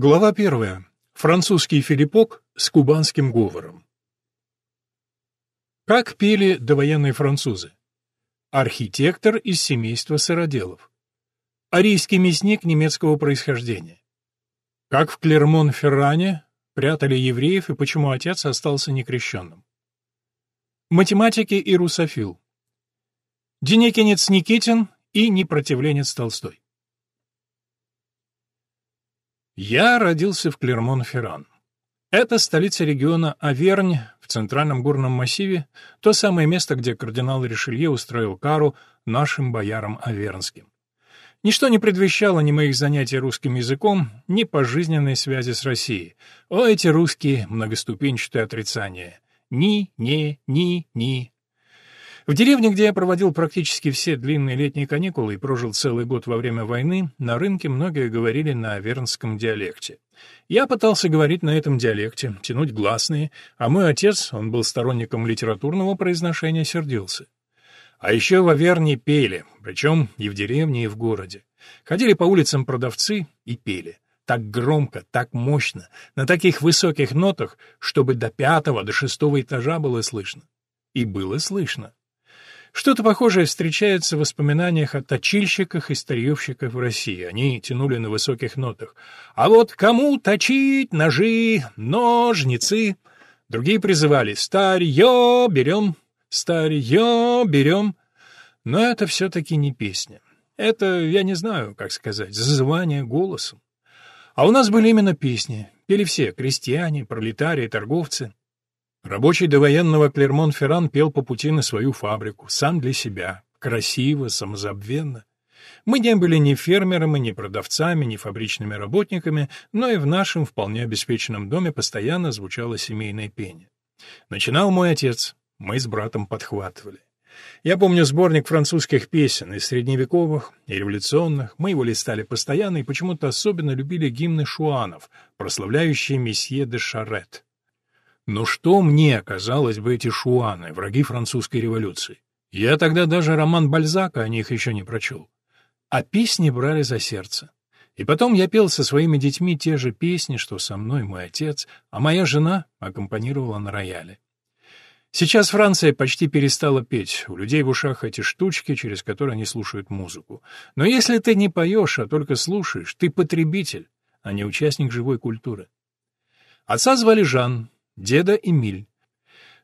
Глава первая. Французский филиппок с кубанским говором. Как пели довоенные французы? Архитектор из семейства сыроделов. Арийский мясник немецкого происхождения. Как в Клермон-Ферране прятали евреев и почему отец остался некрещенным. Математики и русофил. Деникинец Никитин и непротивленец Толстой. Я родился в Клермон-Ферран. Это столица региона Авернь в центральном горном массиве, то самое место, где кардинал Ришелье устроил кару нашим боярам авернским. Ничто не предвещало ни моих занятий русским языком, ни пожизненной связи с Россией. О, эти русские многоступенчатые отрицания! Ни, не, ни, ни, в деревне, где я проводил практически все длинные летние каникулы и прожил целый год во время войны, на рынке многие говорили на вернском диалекте. Я пытался говорить на этом диалекте, тянуть гласные, а мой отец, он был сторонником литературного произношения, сердился. А еще в Аверне пели, причем и в деревне, и в городе. Ходили по улицам продавцы и пели. Так громко, так мощно, на таких высоких нотах, чтобы до пятого, до шестого этажа было слышно. И было слышно. Что-то похожее встречается в воспоминаниях о точильщиках и старьевщиках в России. Они тянули на высоких нотах. А вот кому точить ножи, ножницы? Другие призывали «Старье берем, старье берем». Но это все-таки не песня. Это, я не знаю, как сказать, зазывание голосом. А у нас были именно песни. Пели все — крестьяне, пролетарии, торговцы. Рабочий довоенного Клермон-Ферран пел по пути на свою фабрику, сам для себя, красиво, самозабвенно. Мы не были ни фермерами, ни продавцами, ни фабричными работниками, но и в нашем вполне обеспеченном доме постоянно звучало семейное пение. Начинал мой отец, мы с братом подхватывали. Я помню сборник французских песен, и средневековых, и революционных. Мы его листали постоянно и почему-то особенно любили гимны шуанов, прославляющие месье де Шарет. Но что мне, казалось бы, эти шуаны, враги французской революции? Я тогда даже роман Бальзака о них еще не прочел. А песни брали за сердце. И потом я пел со своими детьми те же песни, что со мной мой отец, а моя жена аккомпанировала на рояле. Сейчас Франция почти перестала петь, у людей в ушах эти штучки, через которые они слушают музыку. Но если ты не поешь, а только слушаешь, ты потребитель, а не участник живой культуры. Отца звали Жан, деда Эмиль.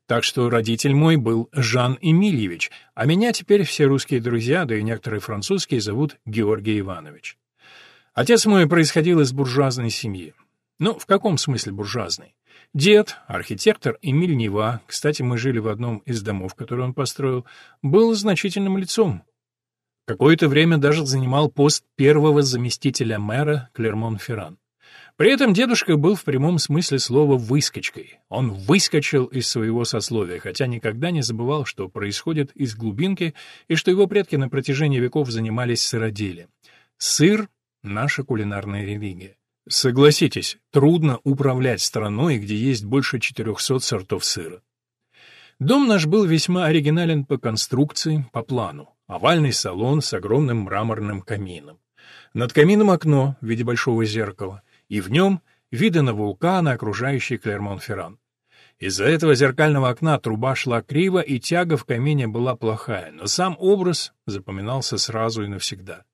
Так что родитель мой был Жан Эмильевич, а меня теперь все русские друзья, да и некоторые французские, зовут Георгий Иванович. Отец мой происходил из буржуазной семьи. Ну, в каком смысле буржуазной? Дед, архитектор Эмиль Нева, кстати, мы жили в одном из домов, который он построил, был значительным лицом. Какое-то время даже занимал пост первого заместителя мэра Клермон-Ферран. При этом дедушка был в прямом смысле слова «выскочкой». Он выскочил из своего сословия, хотя никогда не забывал, что происходит из глубинки и что его предки на протяжении веков занимались сыроделием. Сыр — наша кулинарная религия. Согласитесь, трудно управлять страной, где есть больше 400 сортов сыра. Дом наш был весьма оригинален по конструкции, по плану. Овальный салон с огромным мраморным камином. Над камином окно в виде большого зеркала — и в нем виды на вулканы, окружающий Клермон-Ферран. Из-за этого зеркального окна труба шла криво, и тяга в камине была плохая, но сам образ запоминался сразу и навсегда.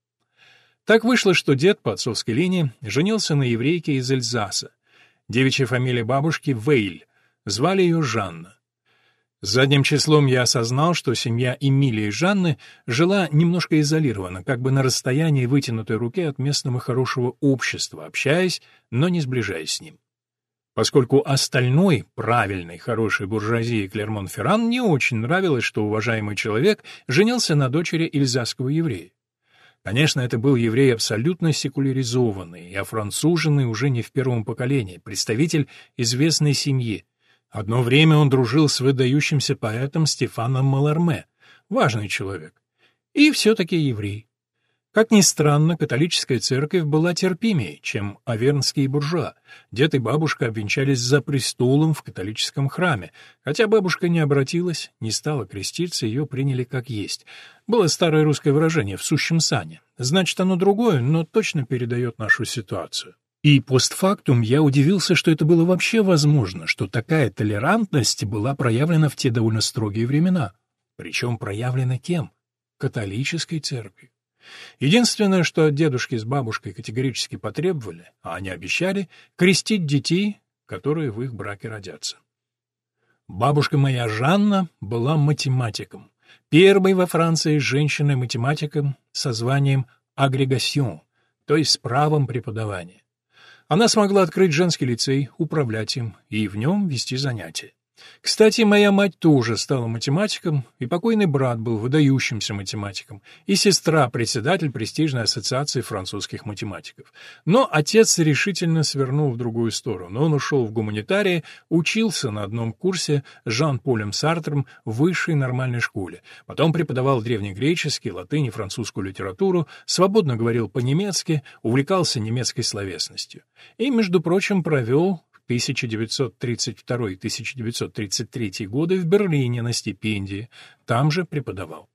Так вышло, что дед по отцовской линии женился на еврейке из Эльзаса. Девичья фамилия бабушки — Вейль, звали ее Жанна. Задним числом я осознал, что семья Эмилии и Жанны жила немножко изолированно, как бы на расстоянии вытянутой руки от местного хорошего общества, общаясь, но не сближаясь с ним. Поскольку остальной, правильной, хорошей буржуазии Клермон-Ферран не очень нравилось, что уважаемый человек женился на дочери ильзасского еврея. Конечно, это был еврей абсолютно секуляризованный и офранцуженный уже не в первом поколении, представитель известной семьи, Одно время он дружил с выдающимся поэтом Стефаном Маларме, важный человек, и все-таки еврей. Как ни странно, католическая церковь была терпимее, чем авернские буржуа. Дед и бабушка обвенчались за престолом в католическом храме. Хотя бабушка не обратилась, не стала креститься, ее приняли как есть. Было старое русское выражение «в сущем сане». Значит, оно другое, но точно передает нашу ситуацию. И постфактум я удивился, что это было вообще возможно, что такая толерантность была проявлена в те довольно строгие времена. Причем проявлена кем? Католической церковью. Единственное, что дедушки с бабушкой категорически потребовали, а они обещали, крестить детей, которые в их браке родятся. Бабушка моя Жанна была математиком, первой во Франции женщиной-математиком со званием агрегасьон, то есть с правом преподавания. Она смогла открыть женский лицей, управлять им и в нем вести занятия. Кстати, моя мать тоже стала математиком, и покойный брат был выдающимся математиком, и сестра — председатель престижной ассоциации французских математиков. Но отец решительно свернул в другую сторону. Он ушел в гуманитарии, учился на одном курсе с Жан-Полем Сартром в высшей нормальной школе. Потом преподавал древнегреческий, латынь и французскую литературу, свободно говорил по-немецки, увлекался немецкой словесностью. И, между прочим, провел 1932-1933 годы в Берлине на стипендии, там же преподавал.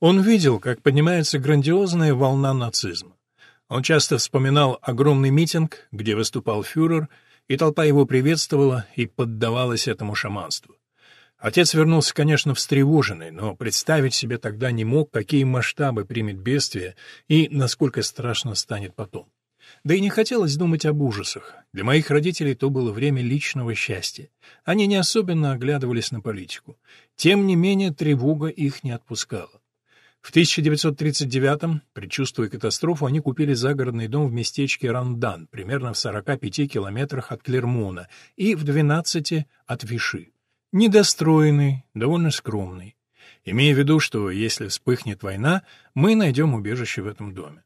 Он видел, как поднимается грандиозная волна нацизма. Он часто вспоминал огромный митинг, где выступал фюрер, и толпа его приветствовала и поддавалась этому шаманству. Отец вернулся, конечно, встревоженный, но представить себе тогда не мог, какие масштабы примет бедствие и насколько страшно станет потом. Да и не хотелось думать об ужасах. Для моих родителей то было время личного счастья. Они не особенно оглядывались на политику. Тем не менее, тревога их не отпускала. В 1939-м, предчувствуя катастрофу, они купили загородный дом в местечке Рандан, примерно в 45 километрах от Клермона, и в 12 от Виши. Недостроенный, довольно скромный. Имея в виду, что если вспыхнет война, мы найдем убежище в этом доме.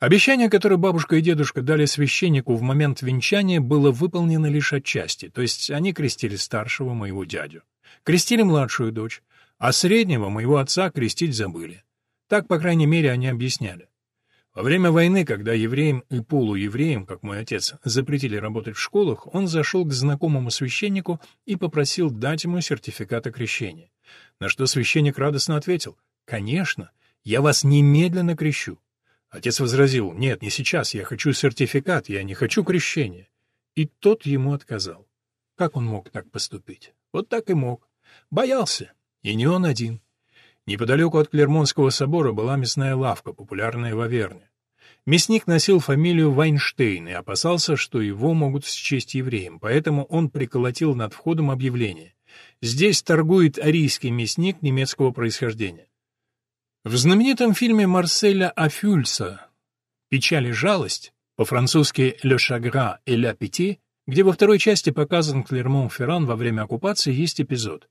Обещание, которое бабушка и дедушка дали священнику в момент венчания, было выполнено лишь отчасти, то есть они крестили старшего моего дядю, крестили младшую дочь, а среднего моего отца крестить забыли. Так, по крайней мере, они объясняли. Во время войны, когда евреям и полуевреям, как мой отец, запретили работать в школах, он зашел к знакомому священнику и попросил дать ему сертификат о крещении. На что священник радостно ответил, «Конечно, я вас немедленно крещу». Отец возразил, «Нет, не сейчас, я хочу сертификат, я не хочу крещения». И тот ему отказал. Как он мог так поступить? Вот так и мог. Боялся. И не он один. Неподалеку от Клермонского собора была мясная лавка, популярная в Аверне. Мясник носил фамилию Вайнштейн и опасался, что его могут счесть евреем, поэтому он приколотил над входом объявление. Здесь торгует арийский мясник немецкого происхождения. В знаменитом фильме Марселя Афюльса «Печаль и жалость», по-французски «Le chagrin et l'appétit», где во второй части показан Клермон-Ферран во время оккупации, есть эпизод.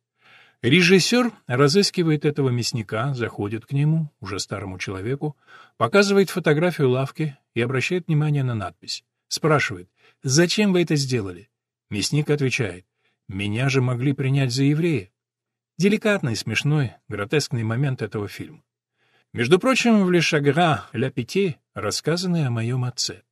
Режиссер разыскивает этого мясника, заходит к нему, уже старому человеку, показывает фотографию лавки и обращает внимание на надпись. Спрашивает, «Зачем вы это сделали?» Мясник отвечает, «Меня же могли принять за еврея». Деликатный, смешной, гротескный момент этого фильма. Между прочим, в Лешагра «Ля Пяти» рассказано о моем отце.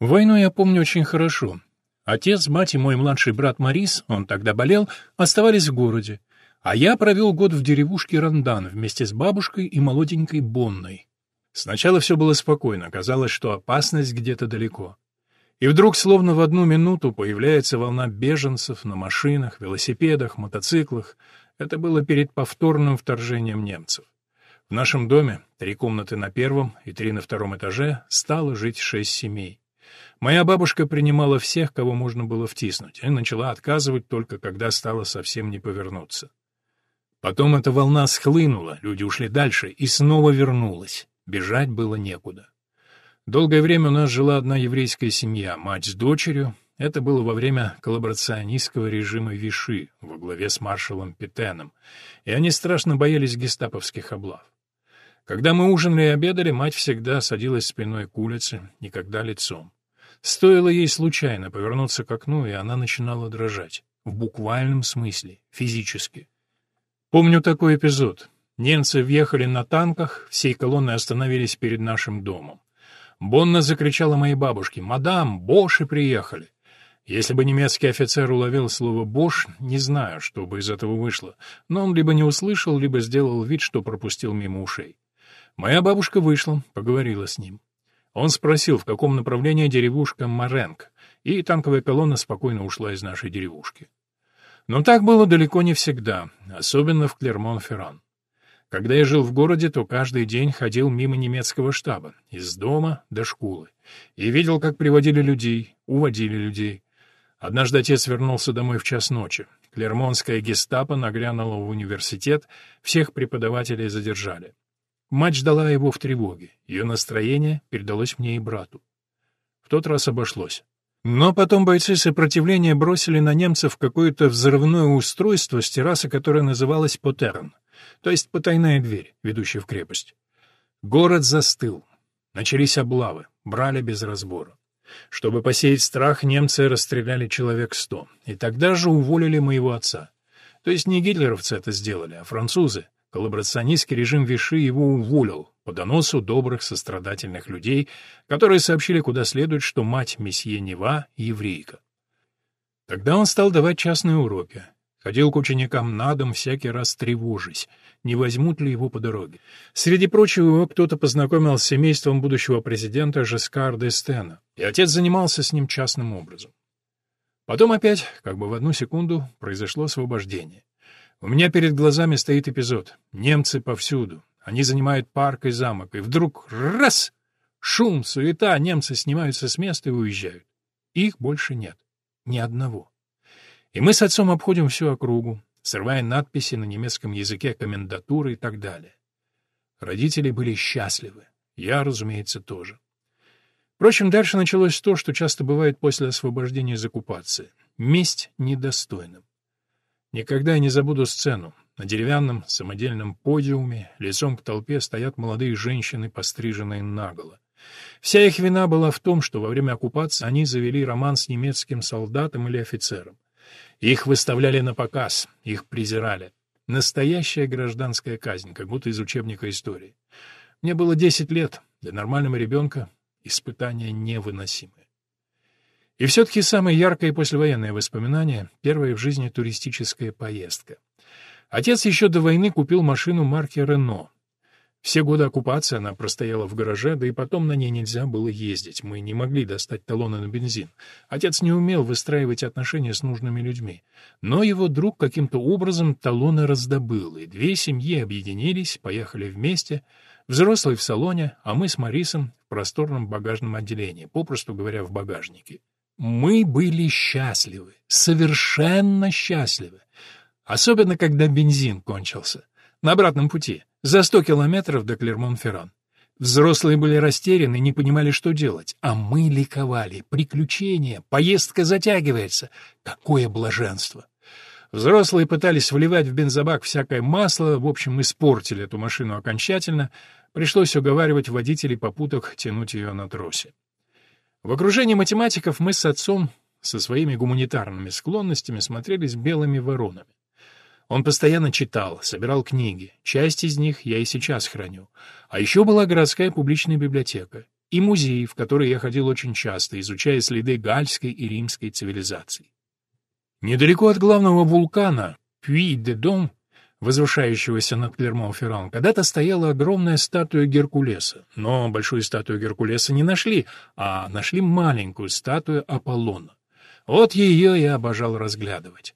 Войну я помню очень хорошо. Отец, мать и мой младший брат Марис, он тогда болел, оставались в городе, а я провел год в деревушке Рандан вместе с бабушкой и молоденькой Бонной. Сначала все было спокойно, казалось, что опасность где-то далеко. И вдруг, словно в одну минуту, появляется волна беженцев на машинах, велосипедах, мотоциклах. Это было перед повторным вторжением немцев. В нашем доме, три комнаты на первом и три на втором этаже, стало жить шесть семей. Моя бабушка принимала всех, кого можно было втиснуть, и начала отказывать только когда стало совсем не повернуться. Потом эта волна схлынула, люди ушли дальше, и снова вернулась. Бежать было некуда. Долгое время у нас жила одна еврейская семья, мать с дочерью. Это было во время коллаборационистского режима Виши во главе с маршалом Петеном, и они страшно боялись гестаповских облав. Когда мы ужинали и обедали, мать всегда садилась спиной к улице, никогда лицом. Стоило ей случайно повернуться к окну, и она начинала дрожать. В буквальном смысле, физически. Помню такой эпизод. Немцы въехали на танках, всей колонной остановились перед нашим домом. Бонна закричала моей бабушке, «Мадам, Боши приехали!» Если бы немецкий офицер уловил слово «бош», не знаю, что бы из этого вышло, но он либо не услышал, либо сделал вид, что пропустил мимо ушей. Моя бабушка вышла, поговорила с ним. Он спросил, в каком направлении деревушка Маренк, и танковая колонна спокойно ушла из нашей деревушки. Но так было далеко не всегда, особенно в Клермон-Ферран. Когда я жил в городе, то каждый день ходил мимо немецкого штаба, из дома до школы, и видел, как приводили людей, уводили людей. Однажды отец вернулся домой в час ночи. Клермонская гестапо нагрянула в университет, всех преподавателей задержали. Мать ждала его в тревоге, ее настроение передалось мне и брату. В тот раз обошлось. Но потом бойцы сопротивления бросили на немцев какое-то взрывное устройство с террасы, которое называлось «Потерн», то есть потайная дверь, ведущая в крепость. Город застыл. Начались облавы, брали без разбора. Чтобы посеять страх, немцы расстреляли человек сто, и тогда же уволили моего отца. То есть не гитлеровцы это сделали, а французы. Коллаборационистский режим Виши его уволил по доносу добрых сострадательных людей, которые сообщили куда следует, что мать месье Нева — еврейка. Тогда он стал давать частные уроки. Ходил к ученикам на дом, всякий раз тревожись, не возьмут ли его по дороге. Среди прочего его кто-то познакомил с семейством будущего президента Жескар де Стена, и отец занимался с ним частным образом. Потом опять, как бы в одну секунду, произошло освобождение. У меня перед глазами стоит эпизод. Немцы повсюду. Они занимают парк и замок, и вдруг раз! Шум, суета, немцы снимаются с места и уезжают. Их больше нет. Ни одного. И мы с отцом обходим всю округу, срывая надписи на немецком языке комендатуры и так далее. Родители были счастливы. Я, разумеется, тоже. Впрочем, дальше началось то, что часто бывает после освобождения из оккупации. Месть недостойным. Никогда я не забуду сцену. На деревянном самодельном подиуме лицом к толпе стоят молодые женщины, постриженные наголо. Вся их вина была в том, что во время оккупации они завели роман с немецким солдатом или офицером. Их выставляли на показ, их презирали. Настоящая гражданская казнь, как будто из учебника истории. Мне было 10 лет, для нормального ребенка испытание невыносимое. И все-таки самое яркое послевоенное воспоминание — первая в жизни туристическая поездка. Отец еще до войны купил машину марки «Рено», все годы оккупации она простояла в гараже, да и потом на ней нельзя было ездить. Мы не могли достать талоны на бензин. Отец не умел выстраивать отношения с нужными людьми. Но его друг каким-то образом талоны раздобыл, и две семьи объединились, поехали вместе. Взрослый в салоне, а мы с Марисом в просторном багажном отделении, попросту говоря, в багажнике. Мы были счастливы, совершенно счастливы. Особенно, когда бензин кончился. На обратном пути. За сто километров до Клермон-Ферран. Взрослые были растеряны, не понимали, что делать. А мы ликовали. Приключения, поездка затягивается. Какое блаженство! Взрослые пытались вливать в бензобак всякое масло, в общем, испортили эту машину окончательно. Пришлось уговаривать водителей попуток тянуть ее на тросе. В окружении математиков мы с отцом со своими гуманитарными склонностями смотрелись белыми воронами. Он постоянно читал, собирал книги. Часть из них я и сейчас храню. А еще была городская публичная библиотека и музей, в который я ходил очень часто, изучая следы гальской и римской цивилизаций. Недалеко от главного вулкана, Пюи-де-Дом, возвышающегося над Клермон-Ферран, когда-то стояла огромная статуя Геркулеса. Но большую статую Геркулеса не нашли, а нашли маленькую статую Аполлона. Вот ее я обожал разглядывать.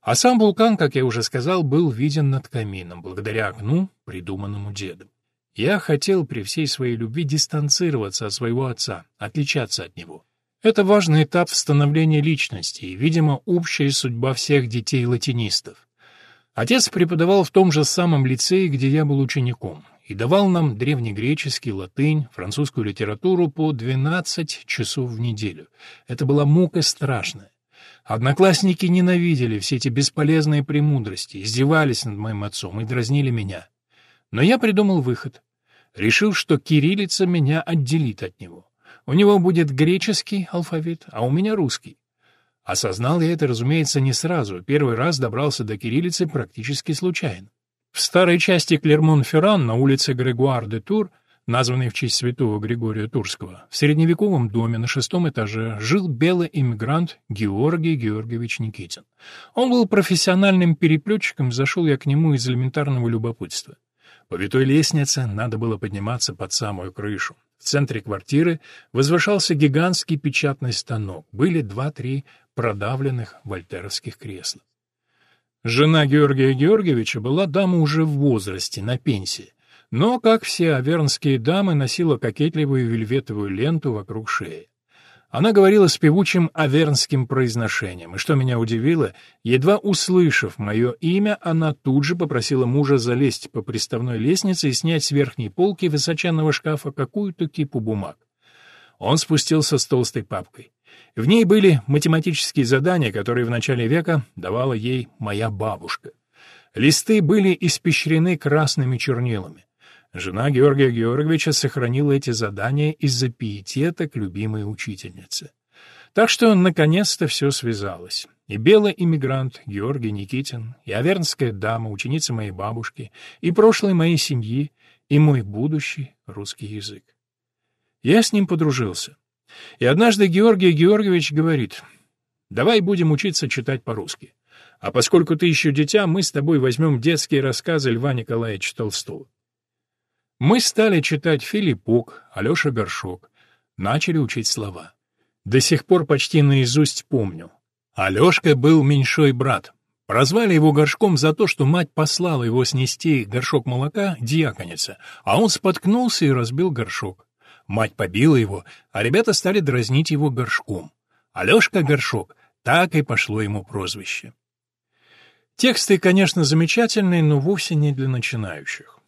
А сам вулкан, как я уже сказал, был виден над камином, благодаря окну, придуманному дедом. Я хотел при всей своей любви дистанцироваться от своего отца, отличаться от него. Это важный этап в становлении личности и, видимо, общая судьба всех детей-латинистов. Отец преподавал в том же самом лицее, где я был учеником, и давал нам древнегреческий, латынь, французскую литературу по 12 часов в неделю. Это была мука страшная. Одноклассники ненавидели все эти бесполезные премудрости, издевались над моим отцом и дразнили меня. Но я придумал выход. Решил, что кириллица меня отделит от него. У него будет греческий алфавит, а у меня русский. Осознал я это, разумеется, не сразу. Первый раз добрался до кириллицы практически случайно. В старой части Клермон-Ферран на улице Грегуар-де-Тур названный в честь святого Григория Турского, в средневековом доме на шестом этаже жил белый иммигрант Георгий Георгиевич Никитин. Он был профессиональным переплетчиком, зашел я к нему из элементарного любопытства. По витой лестнице надо было подниматься под самую крышу. В центре квартиры возвышался гигантский печатный станок. Были два-три продавленных вольтеровских кресла. Жена Георгия Георгиевича была дама уже в возрасте, на пенсии, но, как все авернские дамы, носила кокетливую вельветовую ленту вокруг шеи. Она говорила с певучим авернским произношением, и что меня удивило, едва услышав мое имя, она тут же попросила мужа залезть по приставной лестнице и снять с верхней полки высоченного шкафа какую-то кипу бумаг. Он спустился с толстой папкой. В ней были математические задания, которые в начале века давала ей моя бабушка. Листы были испещрены красными чернилами. Жена Георгия Георгиевича сохранила эти задания из-за пиетета к любимой учительнице. Так что, наконец-то, все связалось. И белый иммигрант Георгий Никитин, и авернская дама, ученица моей бабушки, и прошлой моей семьи, и мой будущий русский язык. Я с ним подружился. И однажды Георгий Георгиевич говорит, «Давай будем учиться читать по-русски. А поскольку ты еще дитя, мы с тобой возьмем детские рассказы Льва Николаевича Толстого. Мы стали читать Филиппок, Алеша Горшок, начали учить слова. До сих пор почти наизусть помню. Алешка был меньшой брат. Прозвали его горшком за то, что мать послала его снести горшок молока диаконица, а он споткнулся и разбил горшок. Мать побила его, а ребята стали дразнить его горшком. Алешка Горшок, так и пошло ему прозвище. Тексты, конечно, замечательные, но вовсе не для начинающих.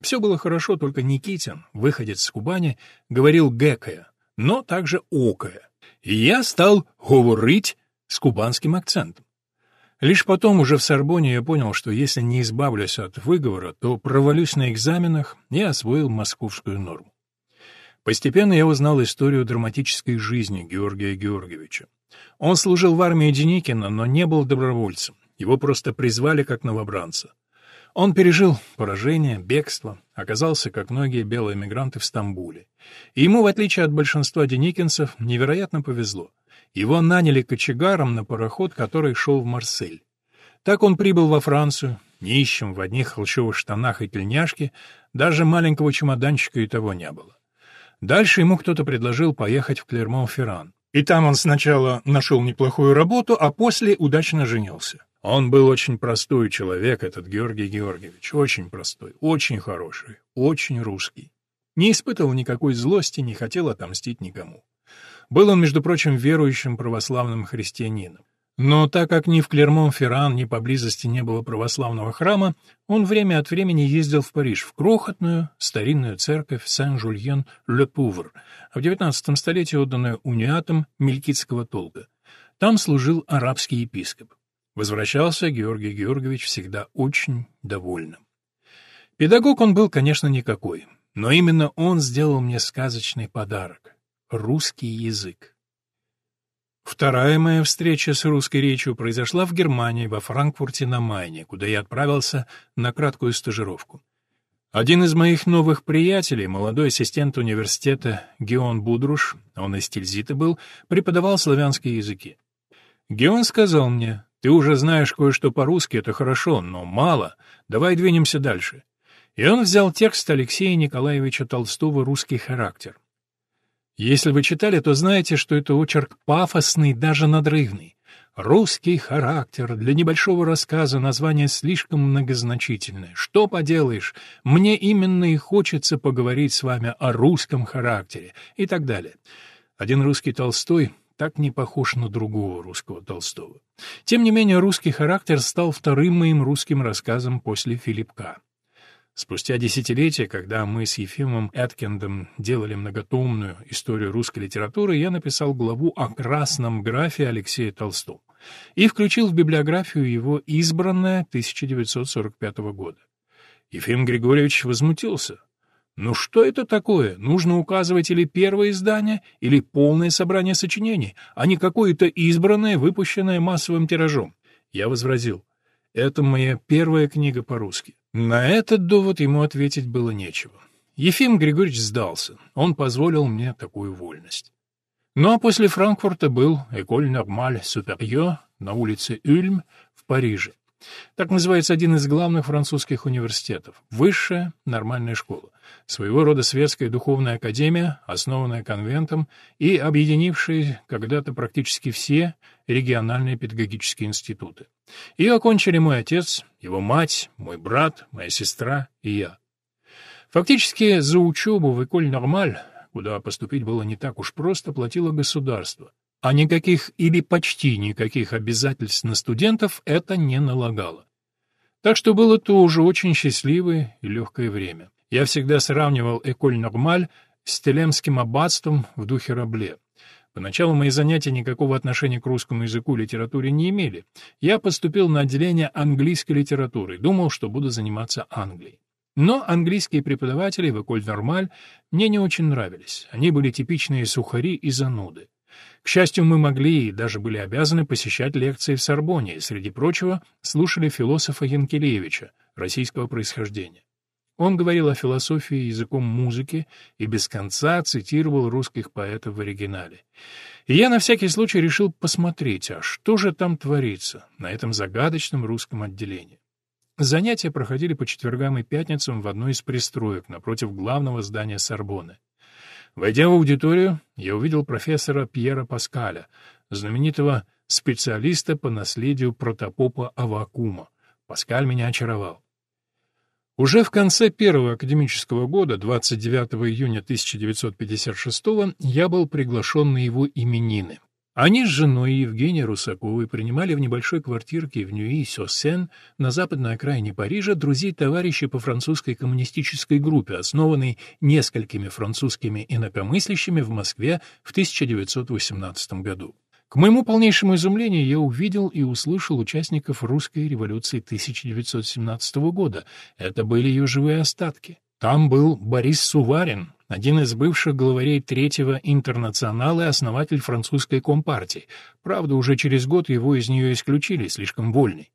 Все было хорошо, только Никитин, выходец с Кубани, говорил гэкая, но также окая. И я стал говорить с кубанским акцентом. Лишь потом, уже в Сорбоне, я понял, что если не избавлюсь от выговора, то провалюсь на экзаменах и освоил московскую норму. Постепенно я узнал историю драматической жизни Георгия Георгиевича. Он служил в армии Деникина, но не был добровольцем. Его просто призвали как новобранца. Он пережил поражение, бегство, оказался, как многие белые мигранты, в Стамбуле. И ему, в отличие от большинства деникинцев, невероятно повезло. Его наняли кочегаром на пароход, который шел в Марсель. Так он прибыл во Францию, нищим, в одних холщовых штанах и тельняшке, даже маленького чемоданчика и того не было. Дальше ему кто-то предложил поехать в Клермон-Ферран. И там он сначала нашел неплохую работу, а после удачно женился. Он был очень простой человек, этот Георгий Георгиевич, очень простой, очень хороший, очень русский. Не испытывал никакой злости, не хотел отомстить никому. Был он, между прочим, верующим православным христианином. Но так как ни в Клермон-Ферран, ни поблизости не было православного храма, он время от времени ездил в Париж, в крохотную старинную церковь Сен-Жульен-Ле-Пувр, в XIX столетии отданную униатам мелькитского толка. Там служил арабский епископ. Возвращался Георгий Георгиевич всегда очень довольным. Педагог он был, конечно, никакой, но именно он сделал мне сказочный подарок — русский язык. Вторая моя встреча с русской речью произошла в Германии, во Франкфурте на Майне, куда я отправился на краткую стажировку. Один из моих новых приятелей, молодой ассистент университета Геон Будруш, он из Тильзита был, преподавал славянские языки. Геон сказал мне, ты уже знаешь кое-что по-русски, это хорошо, но мало. Давай двинемся дальше. И он взял текст Алексея Николаевича Толстого «Русский характер». Если вы читали, то знаете, что это очерк пафосный, даже надрывный. Русский характер. Для небольшого рассказа название слишком многозначительное. Что поделаешь, мне именно и хочется поговорить с вами о русском характере и так далее. Один русский Толстой так не похож на другого русского Толстого. Тем не менее, русский характер стал вторым моим русским рассказом после Филипка. Спустя десятилетия, когда мы с Ефимом Эткиндом делали многотомную историю русской литературы, я написал главу о красном графе Алексея Толстого и включил в библиографию его избранное 1945 года. Ефим Григорьевич возмутился. Ну что это такое? Нужно указывать или первое издание, или полное собрание сочинений, а не какое-то избранное, выпущенное массовым тиражом. Я возразил. Это моя первая книга по-русски. На этот довод ему ответить было нечего. Ефим Григорьевич сдался. Он позволил мне такую вольность. Ну а после Франкфурта был Эколь Нормаль Суперье на улице Ульм в Париже. Так называется один из главных французских университетов — высшая нормальная школа, своего рода светская духовная академия, основанная конвентом и объединившая когда-то практически все региональные педагогические институты. Ее окончили мой отец, его мать, мой брат, моя сестра и я. Фактически за учебу в Эколь Нормаль, куда поступить было не так уж просто, платило государство, а никаких или почти никаких обязательств на студентов это не налагало. Так что было тоже очень счастливое и легкое время. Я всегда сравнивал Эколь Нормаль с Телемским аббатством в духе Рабле. Поначалу мои занятия никакого отношения к русскому языку и литературе не имели. Я поступил на отделение английской литературы, думал, что буду заниматься Англией. Но английские преподаватели в Эколь Нормаль мне не очень нравились. Они были типичные сухари и зануды. К счастью, мы могли и даже были обязаны посещать лекции в Сорбонне, и, среди прочего, слушали философа Янкелевича, российского происхождения. Он говорил о философии языком музыки и без конца цитировал русских поэтов в оригинале. И я на всякий случай решил посмотреть, а что же там творится на этом загадочном русском отделении. Занятия проходили по четвергам и пятницам в одной из пристроек напротив главного здания Сорбонны. Войдя в аудиторию, я увидел профессора Пьера Паскаля, знаменитого специалиста по наследию протопопа Авакума. Паскаль меня очаровал. Уже в конце первого академического года, 29 июня 1956 я был приглашен на его именины. Они с женой Евгенией Русаковой принимали в небольшой квартирке в Ньюи-Сёсен на западной окраине Парижа друзей-товарищей по французской коммунистической группе, основанной несколькими французскими инакомыслящими в Москве в 1918 году. К моему полнейшему изумлению я увидел и услышал участников русской революции 1917 года. Это были ее живые остатки. Там был Борис Суварин, один из бывших главарей Третьего интернационала и основатель французской компартии. Правда, уже через год его из нее исключили, слишком вольный.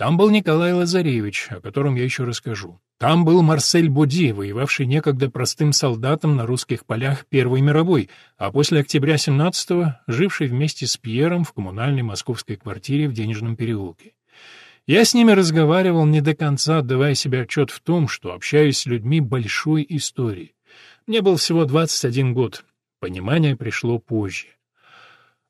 Там был Николай Лазаревич, о котором я еще расскажу. Там был Марсель Боди, воевавший некогда простым солдатом на русских полях Первой мировой, а после октября 17-го живший вместе с Пьером в коммунальной московской квартире в Денежном переулке. Я с ними разговаривал не до конца, отдавая себе отчет в том, что общаюсь с людьми большой истории. Мне был всего 21 год. Понимание пришло позже.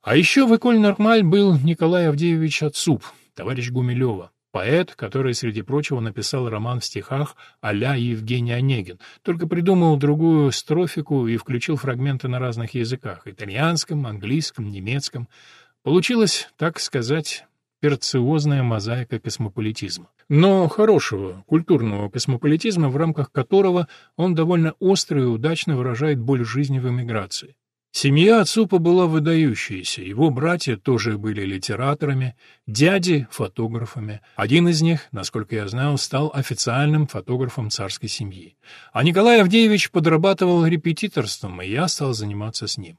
А еще в Эколь Нормаль был Николай Авдеевич Ацуп, товарищ Гумилева, поэт, который, среди прочего, написал роман в стихах а-ля Евгений Онегин, только придумал другую строфику и включил фрагменты на разных языках — итальянском, английском, немецком. Получилось, так сказать, перциозная мозаика космополитизма. Но хорошего, культурного космополитизма, в рамках которого он довольно остро и удачно выражает боль жизни в эмиграции. Семья Ацупа была выдающаяся, его братья тоже были литераторами, дяди — фотографами. Один из них, насколько я знал, стал официальным фотографом царской семьи. А Николай Авдеевич подрабатывал репетиторством, и я стал заниматься с ним.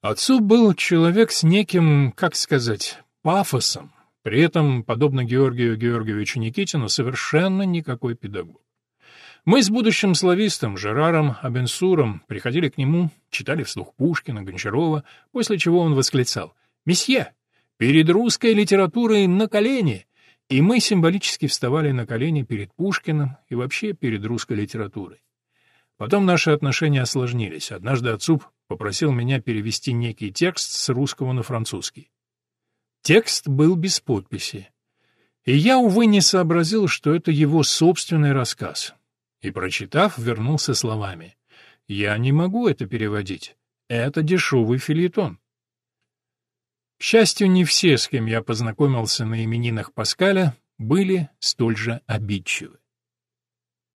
Отцу был человек с неким, как сказать, пафосом, при этом, подобно Георгию Георгиевичу Никитину, совершенно никакой педагог. Мы с будущим славистом Жераром Абенсуром приходили к нему, читали вслух Пушкина, Гончарова, после чего он восклицал «Месье, перед русской литературой на колени!» И мы символически вставали на колени перед Пушкиным и вообще перед русской литературой. Потом наши отношения осложнились. Однажды Ацуп попросил меня перевести некий текст с русского на французский. Текст был без подписи. И я, увы, не сообразил, что это его собственный рассказ. И, прочитав, вернулся словами. «Я не могу это переводить. Это дешевый филетон». К счастью, не все, с кем я познакомился на именинах Паскаля, были столь же обидчивы.